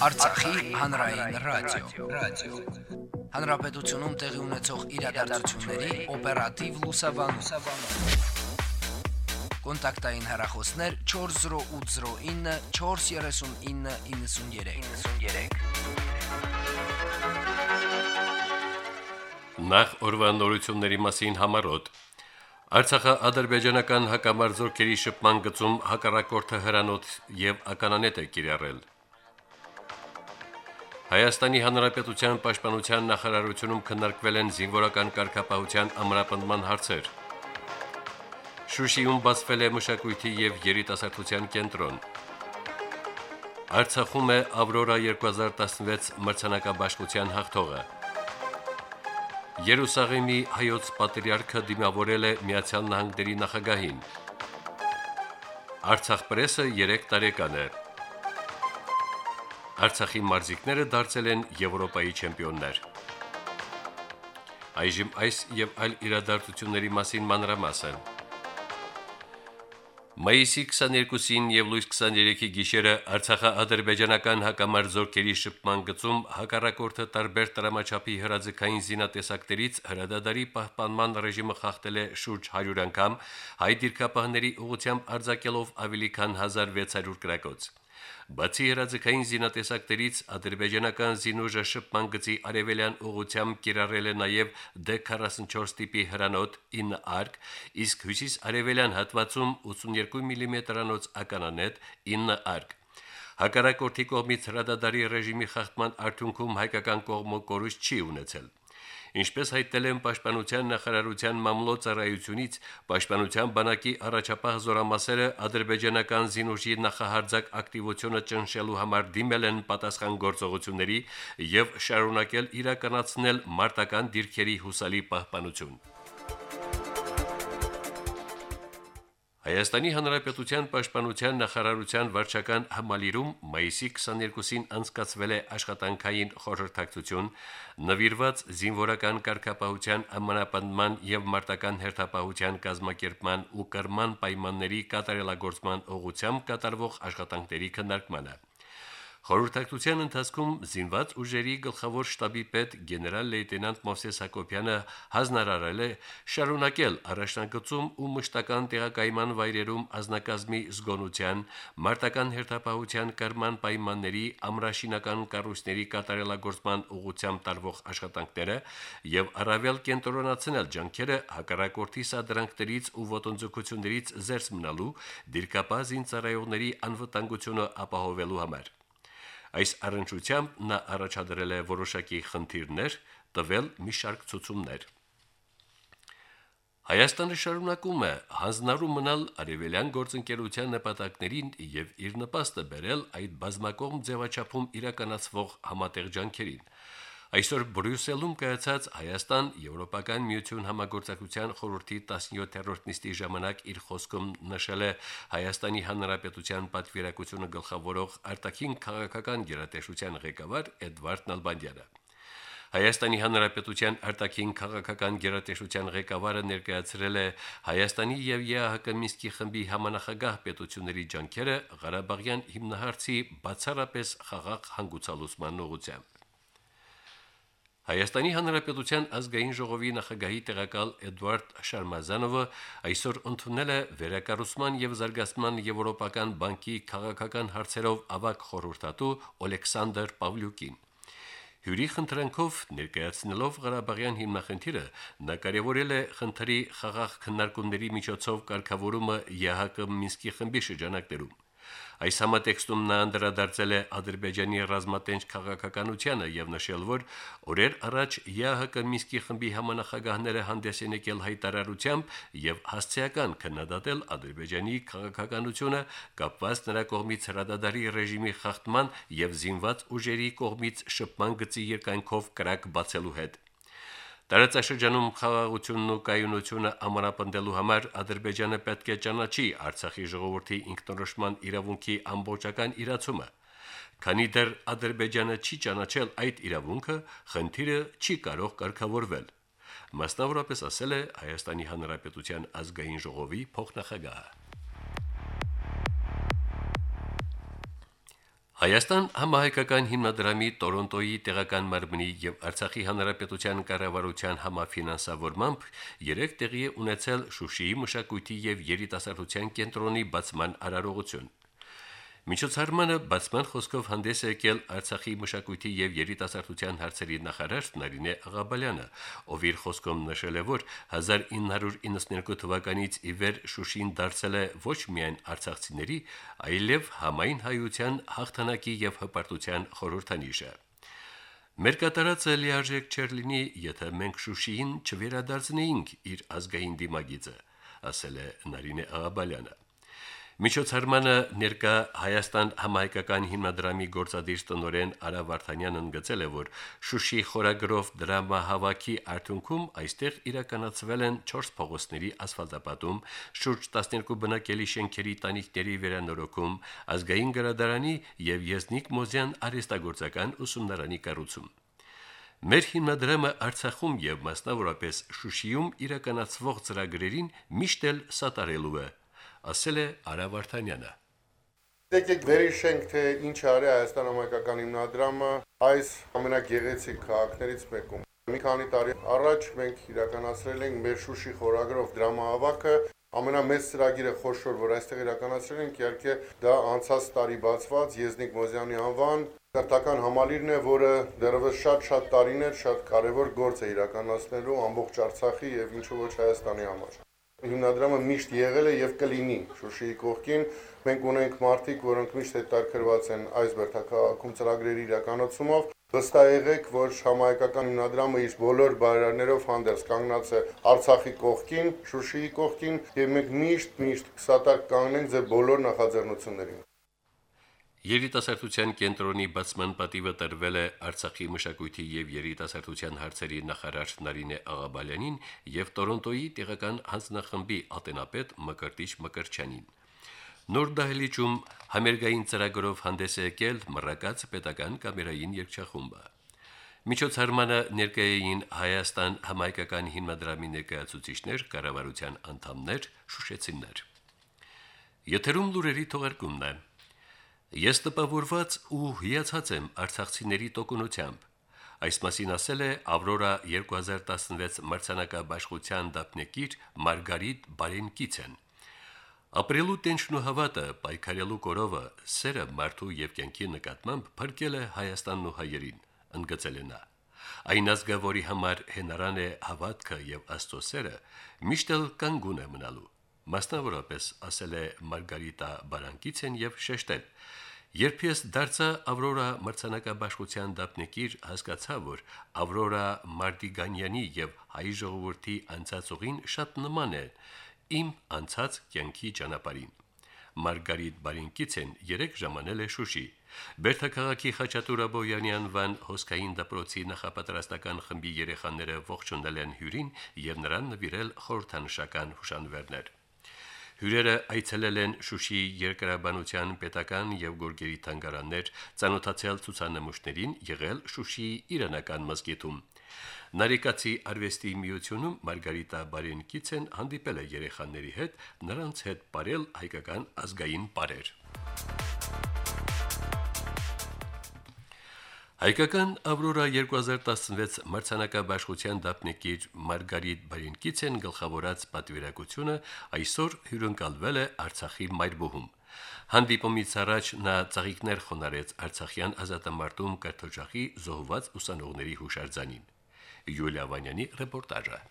Արցախի հանրային ռադիո, ռադիո։ Հանրապետությունում տեղի ունեցող իրադարձությունների օպերատիվ լուսաբանում։ Կոնտակտային հեռախոսներ 40809 43993։ 93։ Նախ օրվա նորությունների մասին համարոտ Արցախը ադրբեջանական հակամարձությունների շփման գծում հակառակորդը հրանոց եւ ականանետ է կիրառել։ Հայաստանի Հանրապետության Պաշտպանության նախարարությունում քննարկվել են զինվորական կարգապահության ամրապնդման հարցեր։ Շուշիում բացվել է մշակույթի եւ երիտասարդության կենտրոն։ Արցախում է Ավրորա 2016 մրցանակաբաշխության հաղթողը։ Երուսաղեմի հայոց պատրիարքը դիմավորել է Միացյալ Նահանգների նախագահին։ Արցախ պրեսը 3 տարեկան է։ Արցախի մարզիկները դարձել են Եվրոպայի չեմպիոններ։ Այժմ այս եւ այլ իրադարձությունների մասին մանրամասն։ Մայիսի 22-ին եւ լույս 23-ի գիշերը Արցախա-ադրբեջանական հակամարձությունների շփման գծում հակառակորդը տարբեր տրամաչափի հրաձգային զինատեսակներից հրադադարի պահպանման ռեժիմը խախտել է շուրջ 100 անգամ, հայ դիրքապահների ուղությամբ արձակելով ավելի քան 1600 գրակոց։ Բացի հրաձգային զինատեսակներից ադրբեջանական զինուժը շփման գծի արևելյան ուղությամբ կիրառել է նաև D44 տիպի հրանոթ 9 արկ, իսկ հյուսիս-արևելյան հատվածում 82 մմ-անոց ականանետ 9 արկ։ Հակառակորդի կողմից հրադադարի ռեժիմի խախտման արդյունքում հայկական կողմը կորուստ չի ունեցել։ Ինչպես հայտնել են Պաշտպանության նախարարության մամլոյցարայությունից, Պաշտպանության բանակի առաջապահ զորամասերը ադրբեջանական զինուժի նախահարձակ ակտիվությունը ճնշելու համար դիմել են պատասխան գործողությունների եւ շարունակել իրականացնել մարտական դիրքերի հուսալի պահպանություն։ Հայաստանի Հանրապետության Պաշտպանության նախարարության վարչական համալիրում մայիսի 22-ին անցկացվել է աշխատանքային խորհրդակցություն նվիրված զինվորական կարգապահության ամենապնդման եւ մարտական հերթապահության կազմակերպման ու կրման պայմանների կատարելագործման ուղղությամբ կատարվող աշխատանքների քննարկմանը։ Խորհրդակցության ընթացքում զինված ուժերի գլխավոր շտաբի պետ գեներալ լեյտենանտ Մովսես Հակոբյանը հանրարարել է շարունակել առաջնագծում ու մշտական տեղակայման վայրերում ազնագազմի զգոնության, մարտական հերթապահության կրման պայմանների, ամրաշինական կառույցների կատարելագործման ուղղությամբ տարվող աշխատանքները եւ առավել կենտրոնացնել ջանքերը հակառակորդի սադրանքներից ու ոտնձգություններից զերծ մնալու դիրքապահ զինծառայողների անվտանգությունը ապահովելու համար։ Այս առընչությամբ նա առաջադրել է որոշակի խնդիրներ, տվել մի շարք ցուցումներ։ Հայաստանը շարունակում է հանձնարարում մնալ արևելյան գործընկերության նպատակներին եւ իր նպաստը բերել այդ բազմակողմ ձևաչափում իրականացվող համատեղ ջանքերին։ Այսօր Բրյուսելում կայացած Հայաստան-Եվրոպական միություն համագործակցության խորհրդի 17-րդ նիստի ժամանակ իր խոսքում նշել է Հայաստանի Հանրապետության պատվիրակությունը գլխավորող արտաքին քաղաքական գերատեսչության ղեկավար Էդվարդ Նալբանդյանը։ Հայաստանի Հանրապետության արտաքին քաղաքական գերատեսչության ղեկավարը ներկայացրել է Հայաստանի եւ ԵԱՀԿ Մինսկի խմբի համանախագահ պետությունների ջանքերը Ղարաբաղյան հիմնահարցի բացառապես խաղաղ հանգուցալուծման ուղղությամբ։ Հայաստանի Հանրապետության ազգային ժողովի նախագահի տեղակալ Էդվարդ Շարմազանովը այսօր ընդունել է Վերակառուցման եւ Զարգացման Եվրոպական բանկի քաղաքական հարցերով ավակ խորհրդատու Օլեքսանդր Պավլյուկին։ Հյուրի խնդրանքով ներկայացնելով Ղարաբաղյան հիմնախնդիրը, նա կարևորել է խնդրի խաղաղ քննարկումների միջոցով կարգավորումը ԵՀԿ Մինսկի խմբի շրջանակներում։ Այս համատեքստում նա անդրադարձել է Ադրբեջանի ռազմատենչ քաղաքականությանը եւ նշել, որ օրեր առաջ ԵԱՀԿ Մինսկի խմբի համանախագահները հանդես են եկել հայտարարությամբ եւ հասցեական քննադատել Ադրբեջանի քաղաքականությունը կապված նրա կողմից հրադադարի ռեժիմի խախտման եւ զինված ուժերի կողմից շփման գծի երկայնքով կրակ բացելու հետ։ Տարածաշրջանում խաղաղությունն ու կայունությունը ամրապնդելու համար Ադրբեջանը պետք է ճանաչի Արցախի ժողովրդի ինքնորոշման իրավունքի ամբողջական իրացումը։ Քանի դեռ Ադրբեջանը չի ճանաչել այդ իրավունքը, խնդիրը չի կարող կարգավորվել։ Մասնավորապես ասել է Հայաստանի Հանրապետության ազգային ժողովի փոխնախագահը։ Հայաստան համահայկական հիմնադրամի Տորոնտոյի տեղական մարմնի եւ Արցախի հանրապետության կառավարության համաֆինանսավորմամբ երեք տեղի է ունեցել Շուշիի մշակույթի եւ երիտասարդության կենտրոնի բացման արարողություն։ Միջոցառմանը բացման խոսքով հանդես է եկել Արցախի մշակույթի եւ երիտասարդության հարցերի նախարար Նարինե Աղաբալյանը, ով իր խոսքում նշել է, որ 1992 թվականից ի վեր Շուշին դարձել է ոչ միայն արցախցիների, այլև համայն հայության հաղթանակի եւ հպարտության խորհրդանիշը։ Մեր կատարածը լիարժեք չեր լինի, եթե մենք Շուշիին չվերադարձնեինք իր ազգային դիմագիծը, ասել է Նարինե Աղաբալյանը։ Միջոցառմանը ներկա Հայաստան համահայկական հիմնադրամի գործադիր տնօրեն Արա Վարդանյանն ընդգծել է, որ Շուշի խորագրով դրամահավաքի արդյունքում այստեղ իրականացվել են 4 փողոցների ասֆալտապատում, շուրջ 12 բնակելի շենքերի տանիքների վերանորոգում, ազգային գրադարանի եւ Եզնիկ Մոզյան արհեստագործական ուսումնարանի կառուցում։ Մեր հիմնադրամը Արցախում եւ մասնավորապես Շուշիում իրականացվող ծրագրերին միշտ էլ սատարելու է ասել է Արա Վարդանյանը։ Եկեք վերհիշենք, թե ինչ արի Հայաստան համայնքական հիմնադրամը այս ամենագեղեցիկ քաղաքներից մեկում։ Մի քանի տարի առաջ մենք իրականացրել ենք մեր Շուշի խորագրով դրամահավաքը, ամենամեծ ծրագիրը խոշոր, որ այստեղ իրականացրել ենք, իհարկե դա անցած տարի բացված Եզնիկ Մոզյանի անվան Կրթական համալիրն է, որը դեռևս շատ-շատ տարիներ շատ կարևոր գործ է իրականացնելու ամբողջ Արցախի եւ ինչու ոչ Հայաստանի համար հիմնադրամը միշտ եղել է եւ կլինի Շուշիի կողքին։ Մենք ունենք մարտիկ, որոնք միշտ հետաքրված են այս բերթակայքում ծրագրերի իրականացումով։ Վստահ եղեք, որ համայնքական հիմնադրամը իր բոլոր բարերարներով հանդերձ կանգնած է Արցախի կողքին, Շուշիի կողքին եւ մենք միշտ միշտ կսատարկ կանգնենք ձեր բոլոր նախաձեռնություններին։ Երիտասարդության կենտրոնի բացման պատիվը տրվել է Արցախի մշակույթի եւ երիտասարդության հարցերի նախարար Նարինե Աղաբալյանին եւ Տորոնտոյի տեղական հանձնախմբի ատենապետ Մկրտիչ Մկրչյանին։ Նոր դահլիճում համերգային ծրագրով հանդես է եկել մռակած պետական կամերային երգչախումբը։ Միջոցառմանը ներկայային Հայաստան համայնքական հիմնադրամի ներկայացուցիչներ, կառավարության անդամներ, շուշեցիններ։ Եթերում լուրերի թողարկումն է։ Ես տպավորված ու հիացած եմ արցախցիների տոկունությամբ։ Այս մասին ասել է Ավրորա 2016 մրցանակաբաշխության դափնեկիր Մարգարիտ Բարենկիցեն։ Ապրելու տենչն ու հավատը, պայքարելու կորովը, սերը մարդու եւ կյանքի նկատմամբ փրկել է Հայաստանն ու հայերին, ընդգծել է նա։ Այն ազգը, որի համար հենարան է հավատքը եւ Աստծո սերը, միշտ էլ կանգուն է մնալու մասնավորապես ասել է Մարգարիտա Բարանկիցեն եւ շեշտել. Երբ ես դարձա Ավրորա մրցանակաբաշխության դափնեկիր, հասկացա, որ Ավրորա Մարտիգանյանի եւ հայ ժողովրդի անցածողին շատ նման է իմ անցած կյանքի ճանապարհին։ Մարգարիտ Բարինկիցեն 3 ժամանել է Շուշի։ Բերթաքաղաքի Խաչատուր Աբոյանի անվան հոսքային դպրոցի նախապատրաստական խմբի երեխաները ողջունել են հյուրին եւ նրան նվիրել խորհրդանշական հուշանվերներ։ Հյուրերը այցելել են Շուշիի երկրաբանության պետական եւ գորգերի թանգարաններ, ցանոթացել ցուցանմուշներին, եղել Շուշիի իրանական մզկիթում։ Նարեկացի արվեստի միությունում Մարգարիտա Բարենկիցեն հանդիպել է երեխաների հետ, նրանց հետ ապրել հայկական ազգային պարեր։ Հայկական Ավրորա 2016 մրցանակաբաշխության դափնեկիր Մարգարիտ Բարինկիցեն գլխավորած պատվիրակությունը այսօր հյուրընկալվել է Արցախի Մայրբոհում։ Հանդիպումից առաջ նա ծաղիկներ խոնարեց Արցախյան ազատամարտում կրթօջախի զոհված ուսանողների հուշարձանին։ Յուլիա Վանյանի ռեպորտաժը։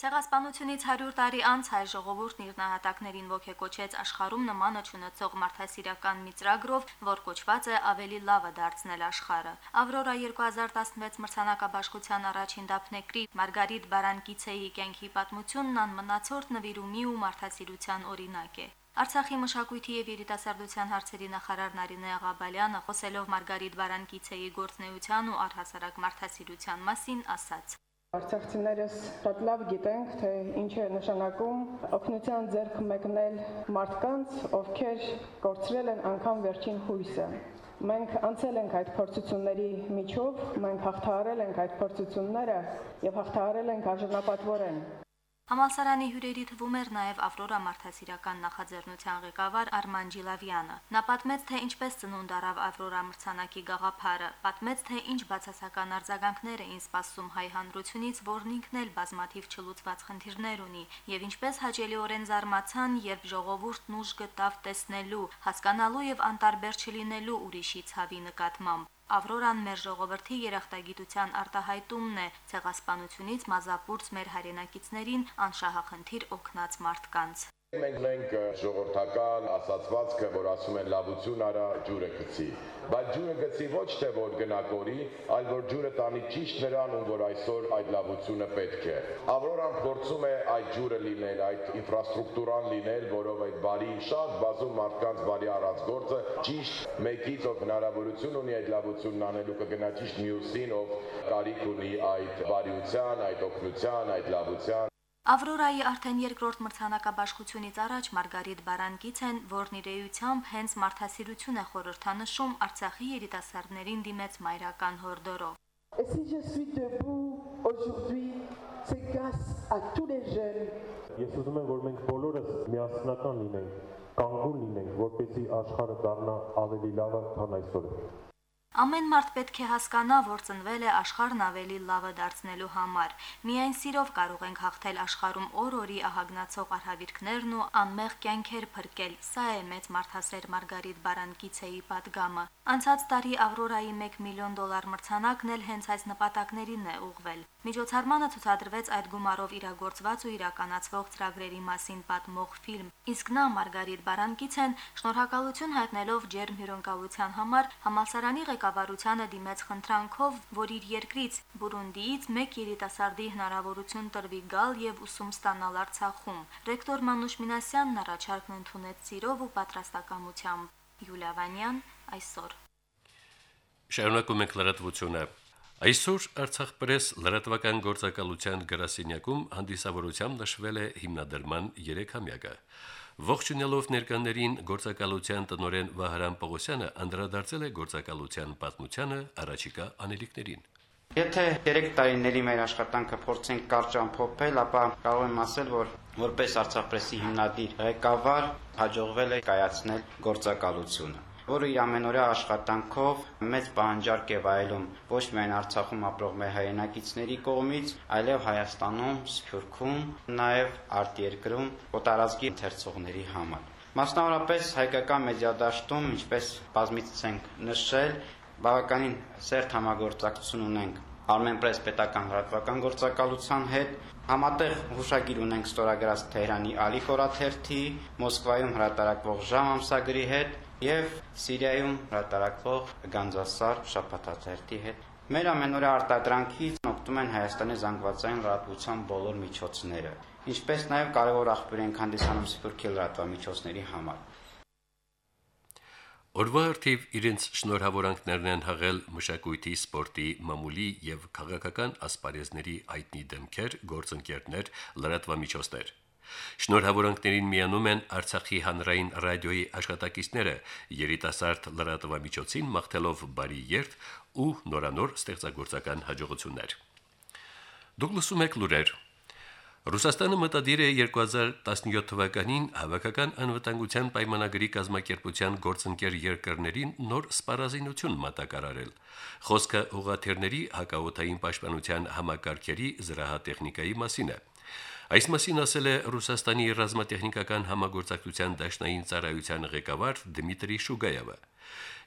Ցեղասպանությունից 100 տարի անց հայ ժողովուրդն իր նահատակներին ողեկոչեց աշխարհում նմանը ճանաչող մարդասիրական մի ծրագրով, որ կոչված է ավելի լավը դարձնել աշխարհը։ Ավրորա 2016 մրցանակաբաշխության առաջին դափնեկրի Մարգարիտ Բարանկիցեի կյանքի պատմությունն անմնացորդ նվիրումի ու մարդասիրության օրինակ է։ Արցախի մշակույթի եւ երիտասարդության հարցերի նախարար Նարինե Աղաբալյանը խոսելով Մարգարիտ Բարանկիցեի գործնեության ու առհասարակ մարդասիրության մասին ասաց. Արցախցիներս շատ լավ գիտենք, թե ինչ է նշանակում օգնության ձեռք մեկնել մարդկանց, ովքեր կորցրել են անգամ վերջին հույսը։ Մենք անցել ենք այդ փորձությունների միջով, մենք հաղթահարել ենք այդ փորձությունները եւ հաղթահարել ենք արժանապատվորեն։ Համալսարանի հյուրերի թվում էր նաև Ավրորա մարդասիրական նախաձեռնության ղեկավար Արման Ջիլավյանը։ Նա պատմեց, թե ինչպես ծնունդ առավ Ավրորա մրցանակի գաղափարը, պատմեց, թե ինչ բացասական արձագանքներ էին սպասում հայ հանրությունից, որն ինքն էլ բազմաթիվ չլուծված խնդիրներ ունի, եւ ինչպես հաճելիորեն զարմացան, երբ ժողովուրդն ուժ գտավ տեսնելու, հասկանալու եւ անտարբեր չլինելու ուրիշի ցավի նկատմամբ։ Ավրորան մեր ժողովրդի երախտագիտության արտահայտումն է ցեղասպանությունից մազապուրց մեր հայրենակիցներին անշահախնդիր օգնած մարդկանց։ Մենք ունենք ժողովրդական ասացվածքը, որ ասում են լավություն արա, ջուրը գցի։ Բայց ջուրը գցի ոչ թե որ գնակորի, այլ որ ջուրը տանի ճիշտ նրան, ում որ այսօր այդ լավությունը պետք է։ Ավրորան փորձում է այդ ջուրը լինել, այդ ինֆրաստրուկտուրան լինել, որով այդ բարի շատ բազում մարդկանց բարի առած գործը ճիշտ մեկից ով հնարավորություն ունի այդ լավությունն անելու կգնա ճիշտ մյուսին, ով կարիք ունի այդ բարիության, այդ օգնության, այդ լավության Ավրորայի արդեն երկրորդ մրցանակաբաշխությունից առաջ Մարգարիտ Բարանգիցեն, որն իր էությամբ հենց մարդասիրություն է խորհրդանշում Արցախի երիտասարդներին դիմեց մայրական հորդորով։. Ես ուզում եմ, որ մենք բոլորս միասնական լինենք, կանգուն լինենք, որպեսզի աշխարհը դառնա ավելի լավը, քան այսօր։ Ամեն մարդ պետք է հասկանա, որ ծնվել է աշխարհն ավելի լավը դարձնելու համար։ Միայն սիրով կարող ենք հաղթել աշխարհում օր-օրի ահագնացող արհավիրքներն ու անմեղ կյանքեր փրկել։ Սա է մեծ մարդասեր Մարգարիտ Բարանկիցեի падգամը։ Անցած տարի Ավրորայի 1 միլիոն դոլար մրցանակն էլ հենց այս նպատակներին է ուղղվել։ Միջոցառմանը ցուցադրվեց այդ գումարով իրագործված ու իրականացվող ծրագրերի մասին պատմող ֆիլմ։ Իսկ նա Մարգարիտ Բարանկիցեն շնորհակալություն հայտնելով ջերմ հյուրընկալության համար համալսարանի ղեկավար ղեկավարությանը դիմեց խնդրանքով, որ իր երկրից Բուրունդիից մեկ երիտասարդի հնարավորություն տրվի գալ եւ ուսում ստանալ Արցախում։ Ռեկտոր Մանուշ Մինասյանն առաջարկն ընդունեց սիրով ու պատրաստակամությամբ։ Յուլիա Վանյան այսօր։ Շարունակում ենք լրատվությունը։ Այսօր Արցախ պրես լրատվական գործակալության գրասենյակում հանդիսավորությամբ նշվել է հիմնադրման 3-ամյակը։ Ողջունելով ներկաներին գործակալության տնորեն Վահրամ Պողոսյանը անդրադարձել է գործակալության պատմությանը առաջիկա անելիքներին։ Եթե 3 տարիների մեր աշխատանքը փորձենք կարճ ամփոփել, ապա կարող եմ ասել, որ որպես Արցախպրեսի հիմնադիր ղեկավար հաջողվել է կայացնել գործակալությունը որը իր ամենօրյա աշխատանքով մեծ պահանջարկ է վայելում ոչ միայն Արցախում ապրող մեր հայրենակիցների կողմից, այլև Հայաստանում, Սփյուռքում, նաև արտերկրում օտարազգի ընթերցողների համար։ Մասնավորապես հայկական մեդիադաշտում, ինչպես բազմիցս ենք նշել, բավականին սերտ համագործակցություն ունենք Armenpress պետական լրատվական գործակալության հետ համատեղ հուշագիր ունենք ստորագրած Թեհրանի Ալի խորաթերթի, Մոսկվայում հրատարակվող Ժամ ամսագրի հետ եւ Սիրիայում հրատարակվող Գանձասար շաբաթաթերթի հետ։ Մեր ամենօրյա արտադրանքից օգտվում են Հայաստանի զանգվածային լրատվության բոլոր միջոցները, ինչպես նաեւ կարևոր աղբյուր են հանդիսանում Սփյուռքի լրատվամիջոցների համար։ Օրվա արդիվ իրենց շնորհավորանքներն են հղել մշակույթի, սպորտի, մամուլի եւ քաղաքական ասպարեզների այտնի դեմքեր, գործընկերներ, լրատվամիջոցներ։ Շնորհավորանքներին միանում են Արցախի հանրային ռադիոյի աշխատակիցները, երիտասարդ լրատվամիջոցին մաղթելով բարի երթ ու նորանոր ստեղծագործական հաջողություններ։ Դուք լսում եք լուրեր Ռուսաստանը մտադիր է 2017 թվականին հավաքական անվտանգության պայմանագրի կազմակերպության գործընկեր երկրներին նոր սպառազինություն մատակարարել։ Խոսքը ուղաթերների հակաօթային պաշտպանության համակարգերի զրահատեխնիկայի մասին է։ Այս մասին ասել է Ռուսաստանի ռազմատեխնիկական համագործակցության դաշնային ծառայության ղեկավար Դմիտրի Շուգայևը։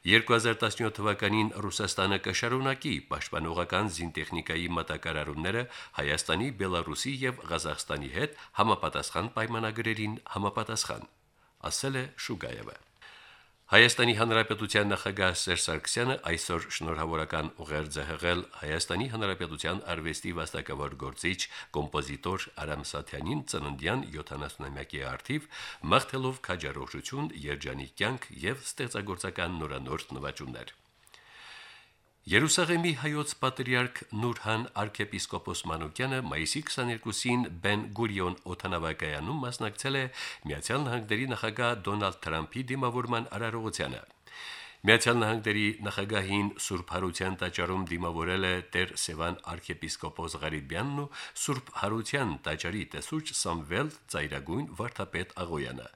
2017 թվականին Ռուսաստանը կշարունակի պաշտպանողական զինտեխնիկայի մատակարարումները Հայաստանի, Բելարուսի եւ Ղազախստանի հետ համապատասխան պայմանագրերին համապատասխան, ասել է Շուգայևը։ Հայաստանի Հանրապետության նախագահ Սերժ Սարգսյանը այսօր շնորհավորական ուղերձ է հղել Հայաստանի Հանրապետության արվեստի վաստակավոր գործիչ կոմպոզիտոր Արամ Սաթյանին ծննդյան 70-ամյակի արդիվ մաղթելով քաջարողություն, երջանիկ կյանք եւ ստեղծագործական նորանորթ նվաճումներ։ Երուսաղեմի հայոց պատրիարք Նուրհան arczepiskopos Մանուկյանը մայիսի 22-ին Բեն Գուրիոն օթանավակայանում մասնակցել է Միացյալ Նահանգների նախագահ Դոնալդ Թրամփի դիմավորման արարողությանը։ Միացյալ Նահանգների նախագահին Սուրբ Հարության տաճարում դիմավորել է Տեր Սևան arczepiskopos Ղարիբյանն ու Սուրբ Հարության տաճարի տեսուչ Սամվել Ծայրագույն վարդապետ Աղոյանը։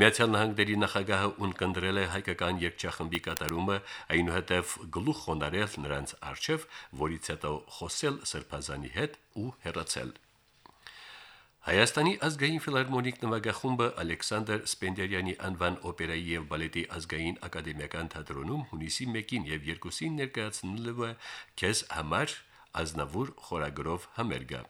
Միացյալ Նահանգների նախագահը ունկնդրել է հայկական երգչախմբի կատարումը, այնուհետև գլուխ խոնարել նրանց արչև, որից հետո խոսել Սրբազանի հետ ու հեռացել։ Հայաստանի ազգային ֆիլհարմոնիկ նվագախումբը Ալեքսանդր Սպենդիարյանի անվան օպերայի եւ բալետի ազգային ակադեմիական թատրոնում հունիսի 1-ին եւ 2-ին ներկայացնելու է «Քեզ համար» Ազնավուր խորագրով համերգը։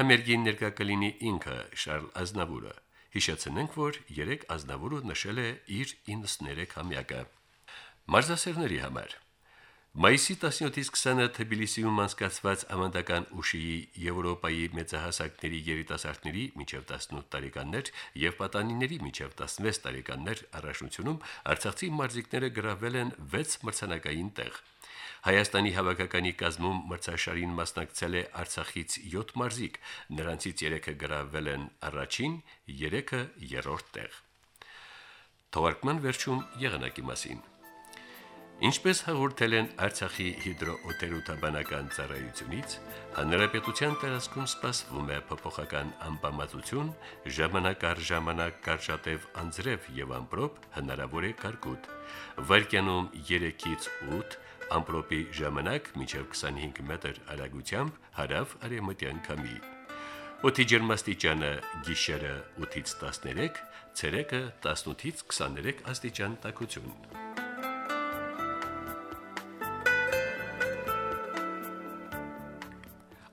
Համերգին ներկա կլինի ինքը Շարլ Ազնավուրը։ Հիշեցնենք, որ 3 Ազնավուրը նշել է իր 93-ամյակը։ Մարզասերների համար. Մայիսի 17-ից 20-ը Թբիլիսիում անցկացված ամանդական ուշիի Եվրոպայի մեծահասակների երիտասարդների միջև 18 տարեկաններ եւ պատանիների միջև 16 տարեկաններ առաջնությունում Արցախի մարզիկները գրավել են 6 մրցանակային տեղ։ Հայաստանի հավաքականի կազմում մրցաշարին մասնակցել է Արցախից 7 մարզիկ, նրանցից 3-ը գրավել են առաջին, 3-ը երրորդ տեղ։ Թվարկման վերջում եղանակի մասին։ Ինչպես հաղորդել են Արցախի հիդրոօթերոթաբանական ծառայությունից, հանրապետության տարածքում սպասվում է փոփոխական անբավարարություն, ժամանակ առ ժամանակ կարճատև անձրև եւ ամպրոպ հնարավոր է կարկուտ։ Վարկյանում 3-ից 8 ամպրոպի ժամանակ մինչև 25 մետր արագությամբ հարավ արևմտյան քամի։ Օդի ջերմաստիճանը գիշերը 8-ից 13, ցերեկը 18-ից 23 աստիճան տաքություն։